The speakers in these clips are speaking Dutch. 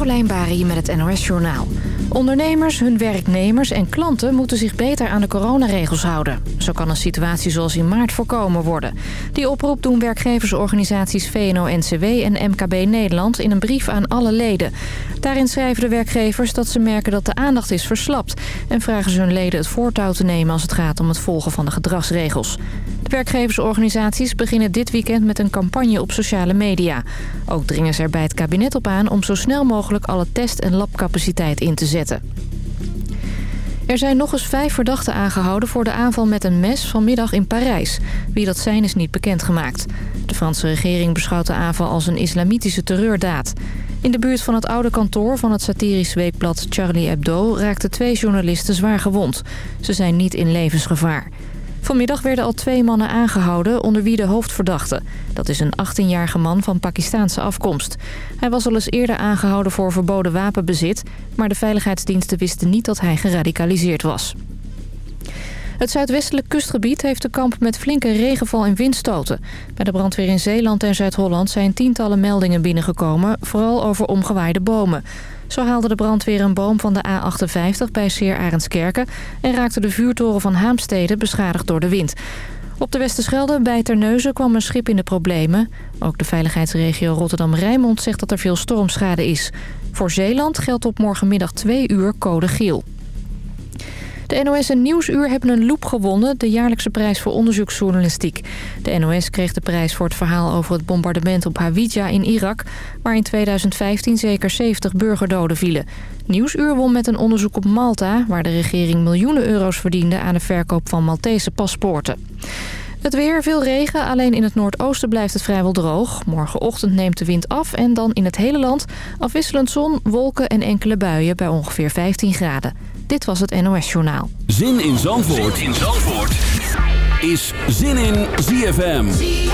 Carolijn Bari met het NOS Journaal. Ondernemers, hun werknemers en klanten moeten zich beter aan de coronaregels houden. Zo kan een situatie zoals in maart voorkomen worden. Die oproep doen werkgeversorganisaties VNO-NCW en MKB Nederland in een brief aan alle leden. Daarin schrijven de werkgevers dat ze merken dat de aandacht is verslapt... en vragen ze hun leden het voortouw te nemen als het gaat om het volgen van de gedragsregels. De werkgeversorganisaties beginnen dit weekend met een campagne op sociale media. Ook dringen ze er bij het kabinet op aan om zo snel mogelijk alle test- en labcapaciteit in te zetten. Er zijn nog eens vijf verdachten aangehouden voor de aanval met een mes vanmiddag in Parijs. Wie dat zijn is niet bekendgemaakt. De Franse regering beschouwt de aanval als een islamitische terreurdaad. In de buurt van het oude kantoor van het satirisch weekblad Charlie Hebdo... raakten twee journalisten zwaar gewond. Ze zijn niet in levensgevaar. Vanmiddag werden al twee mannen aangehouden, onder wie de hoofdverdachte. Dat is een 18-jarige man van Pakistaanse afkomst. Hij was al eens eerder aangehouden voor verboden wapenbezit... maar de veiligheidsdiensten wisten niet dat hij geradicaliseerd was. Het zuidwestelijk kustgebied heeft te kampen met flinke regenval en windstoten. Bij de brandweer in Zeeland en Zuid-Holland zijn tientallen meldingen binnengekomen... vooral over omgewaaide bomen. Zo haalde de brandweer een boom van de A58 bij Seer Arendskerken... en raakte de vuurtoren van Haamstede beschadigd door de wind. Op de Westerschelde bij Terneuzen kwam een schip in de problemen. Ook de veiligheidsregio Rotterdam-Rijnmond zegt dat er veel stormschade is. Voor Zeeland geldt op morgenmiddag 2 uur code geel. De NOS en Nieuwsuur hebben een loop gewonnen, de jaarlijkse prijs voor onderzoeksjournalistiek. De NOS kreeg de prijs voor het verhaal over het bombardement op Hawija in Irak... waar in 2015 zeker 70 burgerdoden vielen. Nieuwsuur won met een onderzoek op Malta... waar de regering miljoenen euro's verdiende aan de verkoop van Maltese paspoorten. Het weer, veel regen. Alleen in het noordoosten blijft het vrijwel droog. Morgenochtend neemt de wind af en dan in het hele land afwisselend zon, wolken en enkele buien bij ongeveer 15 graden. Dit was het NOS Journaal. Zin in Zandvoort, zin in Zandvoort. is Zin in ZFM. ZFM.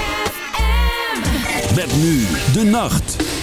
Met nu de nacht.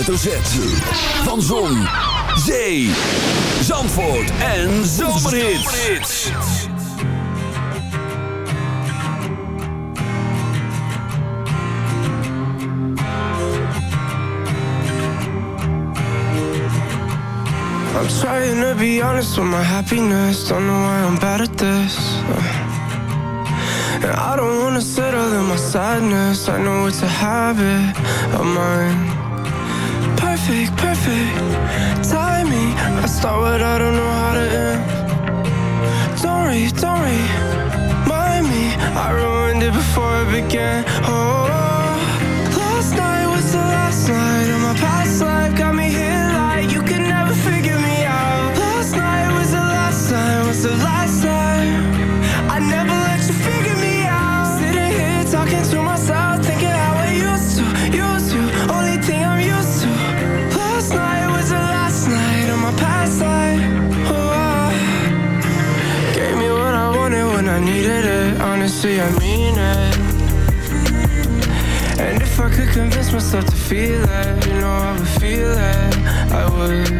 Van Zon, Zee, Zandvoort en Zomerhits. I'm trying to be honest with my happiness. Don't know why I'm bad at this. And I don't wanna settle in my sadness. I know it's a habit of mine. start what I don't know how to end. Don't worry, don't worry, mind me. I ruined it before it began. Oh, last night was the last night of my past life. Got me here like you could never figure me out. Last night was the last night, was the last night. feel it, no, I would feel it. I would.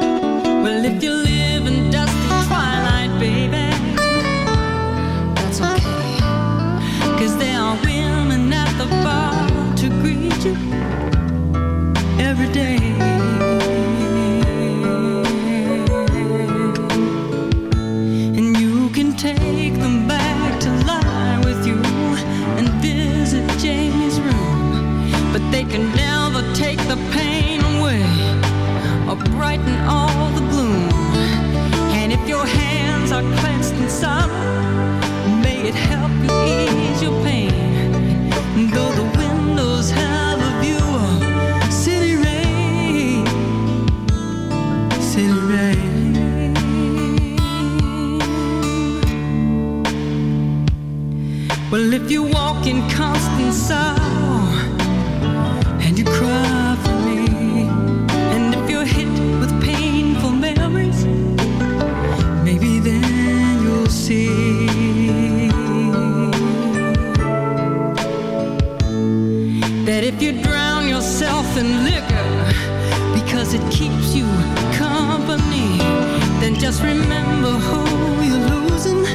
Just remember who you're losing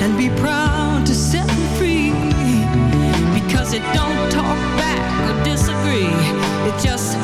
and be proud to set them free. Because it don't talk back or disagree, it just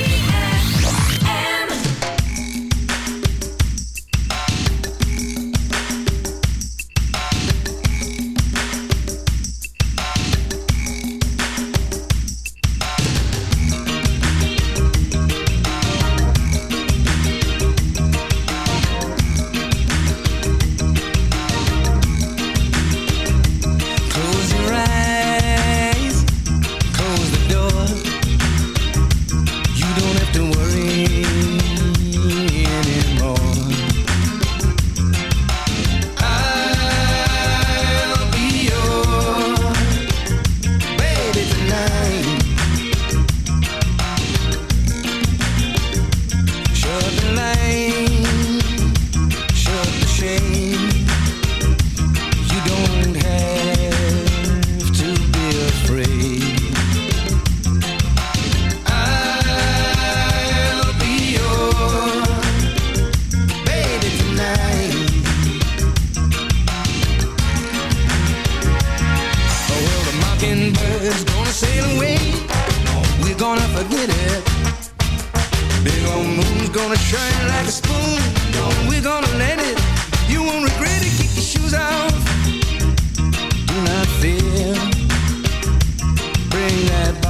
bring that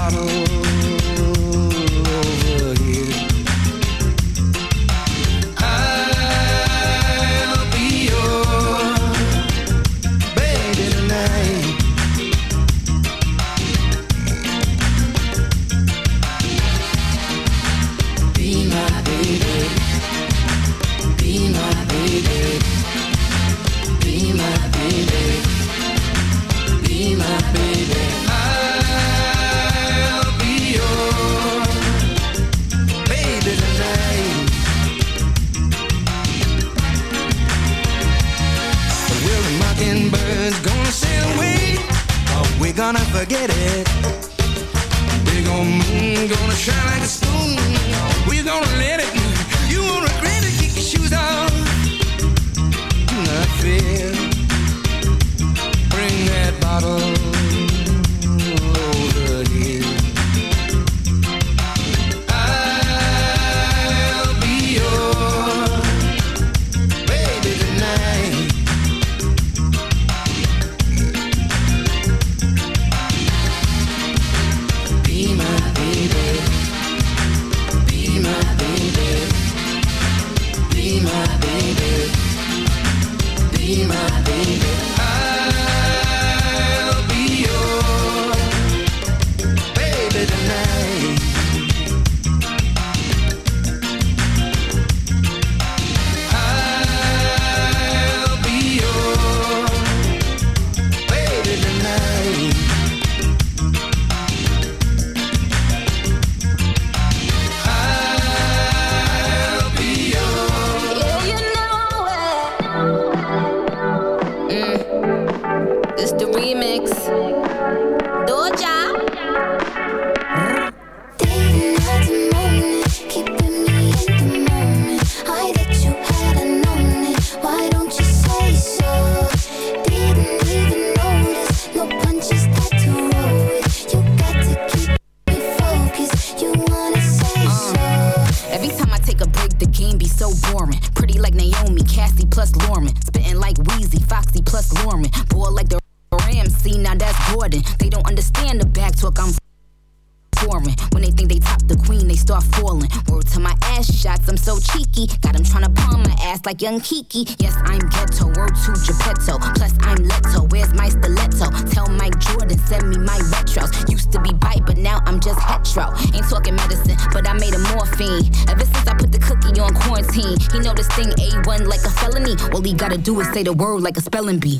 like young Kiki. Yes, I'm ghetto, word to Geppetto. Plus, I'm Leto, where's my stiletto? Tell Mike Jordan, send me my retros. Used to be bite, but now I'm just hetero. Ain't talking medicine, but I made a morphine. Ever since I put the cookie on quarantine, he know this thing A1 like a felony. All he gotta do is say the word like a spelling bee.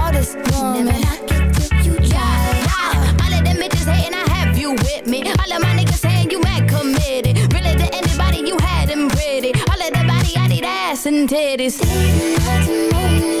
ass and titties.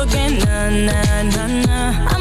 but na na na na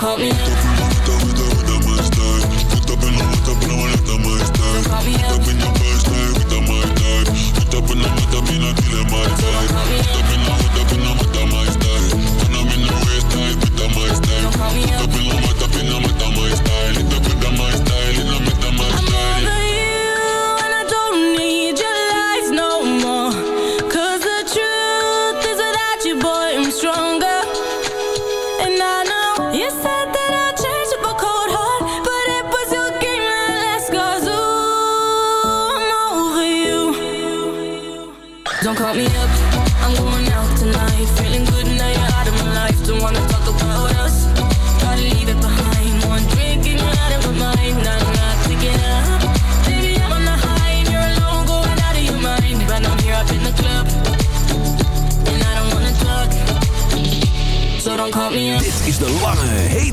call me. Up in your birthday with a mic dive. Put up in the matter, me not met my vibe.